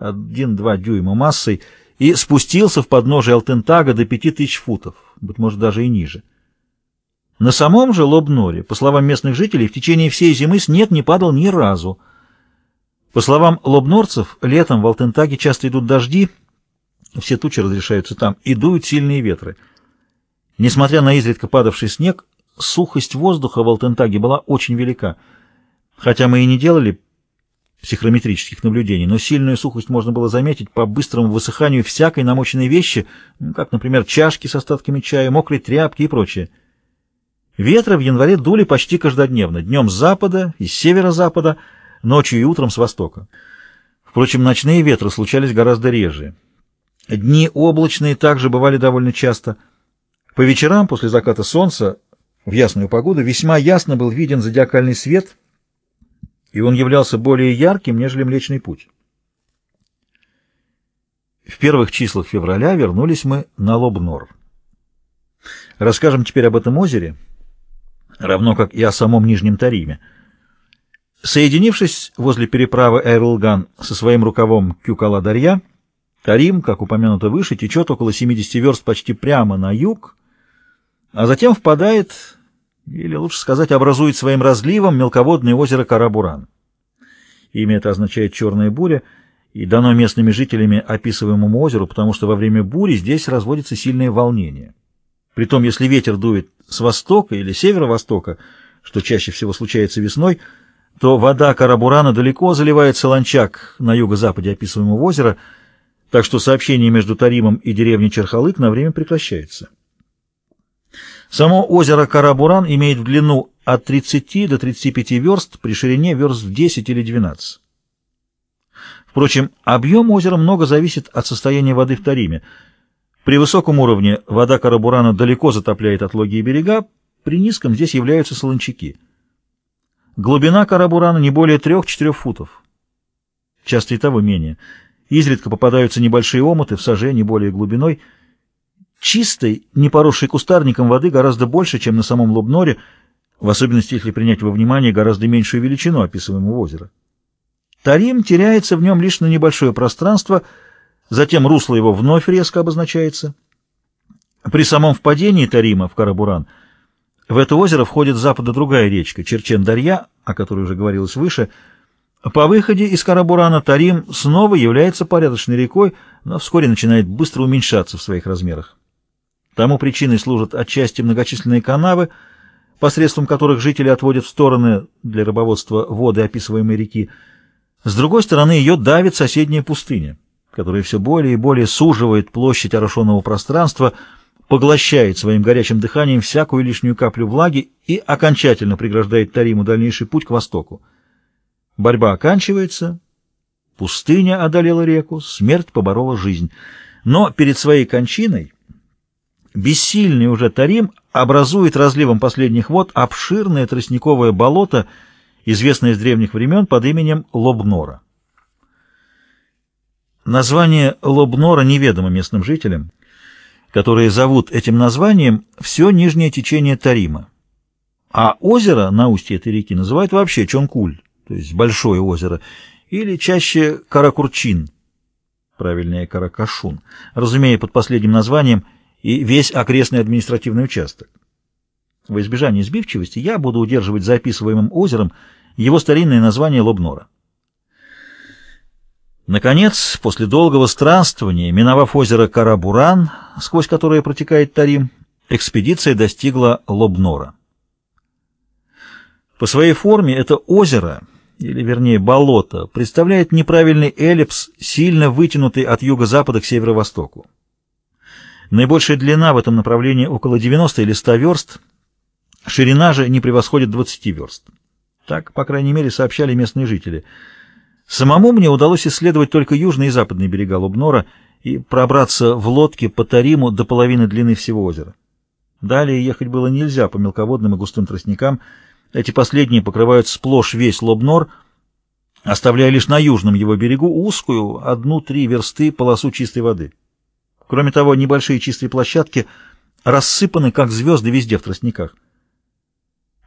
1-2 дюйма массой, и спустился в подножие Алтентага до 5000 футов, быть может, даже и ниже. На самом же Лобноре, по словам местных жителей, в течение всей зимы снег не падал ни разу. По словам лобнорцев, летом в Алтентаге часто идут дожди, все тучи разрешаются там, и дуют сильные ветры. Несмотря на изредка падавший снег, сухость воздуха в Алтентаге была очень велика. Хотя мы и не делали психрометрических наблюдений, но сильную сухость можно было заметить по быстрому высыханию всякой намоченной вещи, как, например, чашки с остатками чая, мокрые тряпки и прочее. Ветры в январе дули почти каждодневно, днем с запада и с северо-запада, ночью и утром с востока. Впрочем, ночные ветры случались гораздо реже. Дни облачные также бывали довольно часто. По вечерам после заката солнца в ясную погоду весьма ясно был виден зодиакальный свет, и он являлся более ярким, нежели Млечный Путь. В первых числах февраля вернулись мы на Лобнор. Расскажем теперь об этом озере, равно как и о самом Нижнем Тариме. Соединившись возле переправы Эйрлган со своим рукавом Кюкала-Дарья, Тарим, как упомянуто выше, течет около 70 верст почти прямо на юг, а затем впадает, или лучше сказать, образует своим разливом мелководное озеро Карабуран. Имя это означает «черная буря» и дано местными жителями описываемому озеру, потому что во время бури здесь разводится сильное волнение. Притом, если ветер дует с востока или северо-востока, что чаще всего случается весной, то вода Карабурана далеко заливает Солончак на юго-западе описываемого озера – так что сообщение между Таримом и деревней Черхалык на время прекращается. Само озеро Карабуран имеет в длину от 30 до 35 верст, при ширине верст в 10 или 12. Впрочем, объем озера много зависит от состояния воды в Тариме. При высоком уровне вода Карабурана далеко затопляет отлогие берега, при низком здесь являются солончаки. Глубина Карабурана не более 3-4 футов. Часто и того менее – Изредка попадаются небольшие омуты в саже не более глубиной. Чистой, не поросшей кустарником воды гораздо больше, чем на самом Лобноре, в особенности если принять во внимание гораздо меньшую величину описываемого озера. Тарим теряется в нем лишь на небольшое пространство, затем русло его вновь резко обозначается. При самом впадении Тарима в Карабуран в это озеро входит с запада другая речка, Черчен-Дарья, о которой уже говорилось выше, по выходе из Карабурана Тарим снова является порядочной рекой, но вскоре начинает быстро уменьшаться в своих размерах. Тому причиной служат отчасти многочисленные канавы, посредством которых жители отводят в стороны для рыбоводства воды описываемой реки. С другой стороны, ее давит соседняя пустыня, которая все более и более суживает площадь орошенного пространства, поглощает своим горячим дыханием всякую лишнюю каплю влаги и окончательно преграждает Тариму дальнейший путь к востоку. Борьба оканчивается, пустыня одолела реку, смерть поборола жизнь. Но перед своей кончиной бессильный уже Тарим образует разливом последних вод обширное тростниковое болото, известное с древних времен под именем Лобнора. Название Лобнора неведомо местным жителям, которые зовут этим названием все нижнее течение Тарима. А озеро на устье этой реки называют вообще Чонкуль то есть большое озеро, или чаще Каракурчин, правильнее Каракашун, разумея под последним названием и весь окрестный административный участок. В избежание сбивчивости я буду удерживать за описываемым озером его старинное название Лобнора. Наконец, после долгого странствования, миновав озеро Карабуран, сквозь которое протекает Тарим, экспедиция достигла Лобнора. По своей форме это озеро — или вернее болото, представляет неправильный эллипс, сильно вытянутый от юго-запада к северо-востоку. Наибольшая длина в этом направлении около 90 или 100 верст, ширина же не превосходит 20 верст. Так, по крайней мере, сообщали местные жители. Самому мне удалось исследовать только южные и западные берега Лубнора и пробраться в лодке по Тариму до половины длины всего озера. Далее ехать было нельзя по мелководным и густым тростникам, эти последние покрывают сплошь весь Лобнор, оставляя лишь на южном его берегу узкую, одну-три версты полосу чистой воды. Кроме того, небольшие чистые площадки рассыпаны, как звезды, везде в тростниках.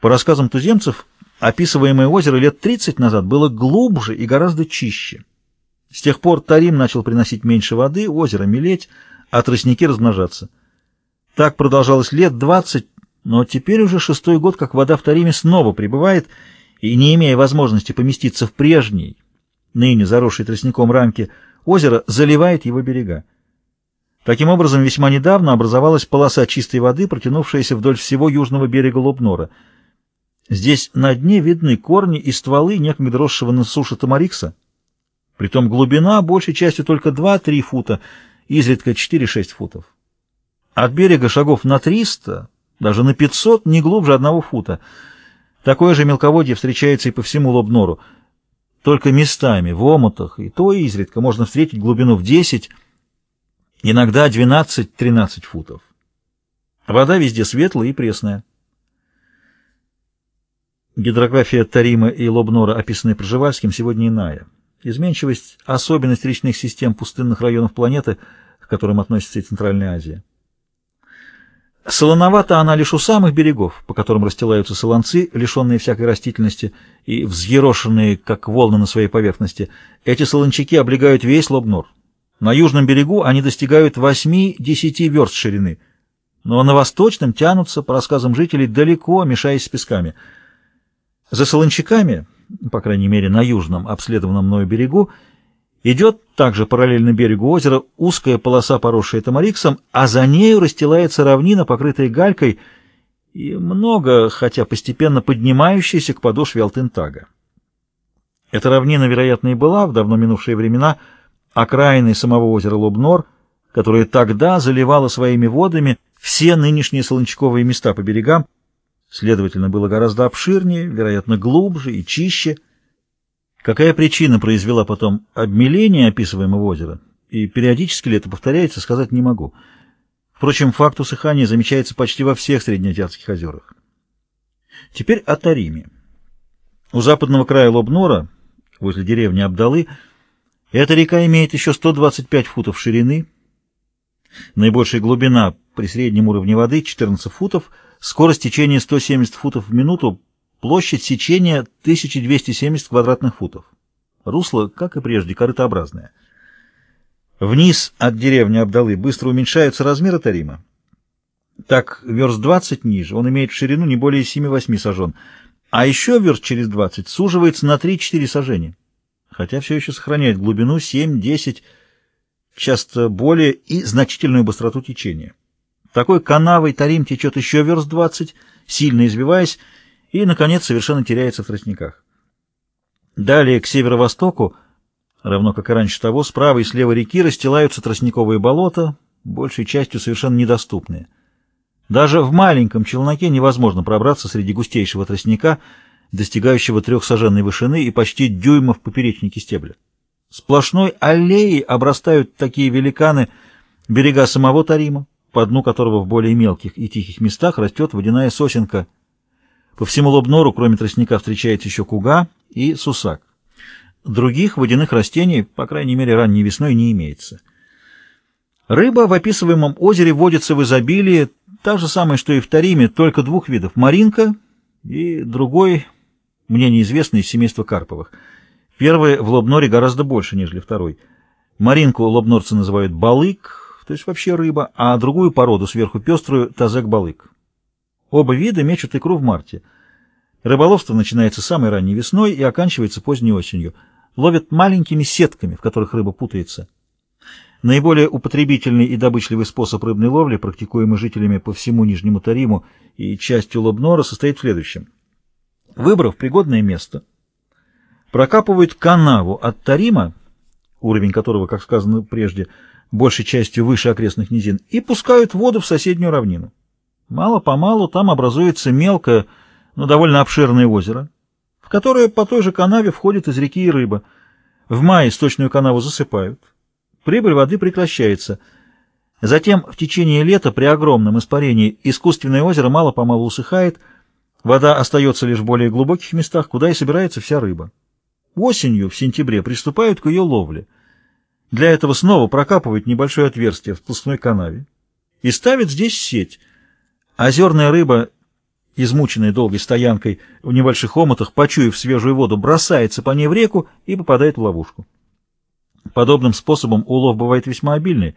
По рассказам туземцев, описываемое озеро лет 30 назад было глубже и гораздо чище. С тех пор Тарим начал приносить меньше воды, озеро мелеть, а тростники размножаться. Так продолжалось лет двадцать, но теперь уже шестой год, как вода в Тариме снова прибывает, и, не имея возможности поместиться в прежней, ныне заросшей тростником рамке, озеро заливает его берега. Таким образом, весьма недавно образовалась полоса чистой воды, протянувшаяся вдоль всего южного берега Лобнора. Здесь на дне видны корни и стволы некогда росшего на суше тамарикса. Притом глубина большей частью только 2-3 фута, изредка 4-6 футов. От берега шагов на 300, даже на 500, не глубже одного фута. Такое же мелководье встречается и по всему Лобнору. Только местами, в омутах, и то изредка можно встретить глубину в 10, иногда 12-13 футов. Вода везде светлая и пресная. Гидрография Тарима и Лобнора, описанная Пржевальским, сегодня иная. Изменчивость – особенность речных систем пустынных районов планеты, к которым относится и Центральная Азия. Солоновата она лишь у самых берегов, по которым расстилаются солонцы, лишенные всякой растительности и взъерошенные, как волны на своей поверхности. Эти солончаки облегают весь Лобнор. На южном берегу они достигают 8-10 верст ширины, но на восточном тянутся, по рассказам жителей, далеко, мешаясь с песками. За солончаками, по крайней мере на южном, обследованном мною берегу, идет также параллельно берегу озера узкая полоса, поросшая тамариксом, а за нею расстилается равнина, покрытая галькой, и много, хотя постепенно поднимающаяся к подошве Алтынтага. Эта равнина, вероятно, и была в давно минувшие времена окраиной самого озера Лобнор, которое тогда заливало своими водами все нынешние солончаковые места по берегам, следовательно, было гораздо обширнее, вероятно, глубже и чище, Какая причина произвела потом обмеление описываемого озера, и периодически ли это повторяется, сказать не могу. Впрочем, факт усыхания замечается почти во всех среднеазиатских озерах. Теперь о Тариме. У западного края Лобнора, возле деревни Абдалы, эта река имеет еще 125 футов ширины, наибольшая глубина при среднем уровне воды 14 футов, скорость течения 170 футов в минуту Площадь сечения 1270 квадратных футов. Русло, как и прежде, корытообразное. Вниз от деревни Абдалы быстро уменьшаются размеры Тарима. Так, верст 20 ниже, он имеет в ширину не более 7-8 сажен, а еще верст через 20 суживается на 3-4 сажения, хотя все еще сохраняет глубину 7-10, часто более и значительную быстроту течения. Такой канавой Тарим течет еще верст 20, сильно извиваясь, и, наконец, совершенно теряется в тростниках. Далее, к северо-востоку, равно как и раньше того, справа и слева реки расстилаются тростниковые болота, большей частью совершенно недоступные. Даже в маленьком челноке невозможно пробраться среди густейшего тростника, достигающего трехсаженной вышины и почти дюйма в поперечнике стебля. Сплошной аллеей обрастают такие великаны берега самого Тарима, по дну которого в более мелких и тихих местах растет водяная сосенка – по всему Лобнору, кроме тростника, встречается еще куга и сусак. Других водяных растений, по крайней мере, ранней весной, не имеется. Рыба в описываемом озере водится в изобилии, та же самая, что и в Тариме, только двух видов – маринка и другой, мне неизвестный, из семейства карповых. Первый в Лобноре гораздо больше, нежели второй. Маринку лобнорцы называют балык, то есть вообще рыба, а другую породу, сверху пеструю, тазек-балык. Оба вида мечут икру в марте. Рыболовство начинается самой ранней весной и оканчивается поздней осенью. Ловят маленькими сетками, в которых рыба путается. Наиболее употребительный и добычливый способ рыбной ловли, практикуемый жителями по всему Нижнему Тариму и частью Лобнора, состоит в следующем. Выбрав пригодное место, прокапывают канаву от Тарима, уровень которого, как сказано прежде, большей частью выше окрестных низин, и пускают воду в соседнюю равнину. Мало-помалу там образуется мелкое, но довольно обширное озеро, в которое по той же канаве входит из реки и рыба. В мае сточную канаву засыпают. Прибыль воды прекращается. Затем в течение лета при огромном испарении искусственное озеро мало-помалу усыхает, вода остается лишь в более глубоких местах, куда и собирается вся рыба. Осенью, в сентябре, приступают к ее ловле. Для этого снова прокапывают небольшое отверстие в плоскной канаве и ставят здесь сеть — Озерная рыба, измученная долгой стоянкой в небольших омутах, почуяв свежую воду, бросается по ней в реку и попадает в ловушку. Подобным способом улов бывает весьма обильный.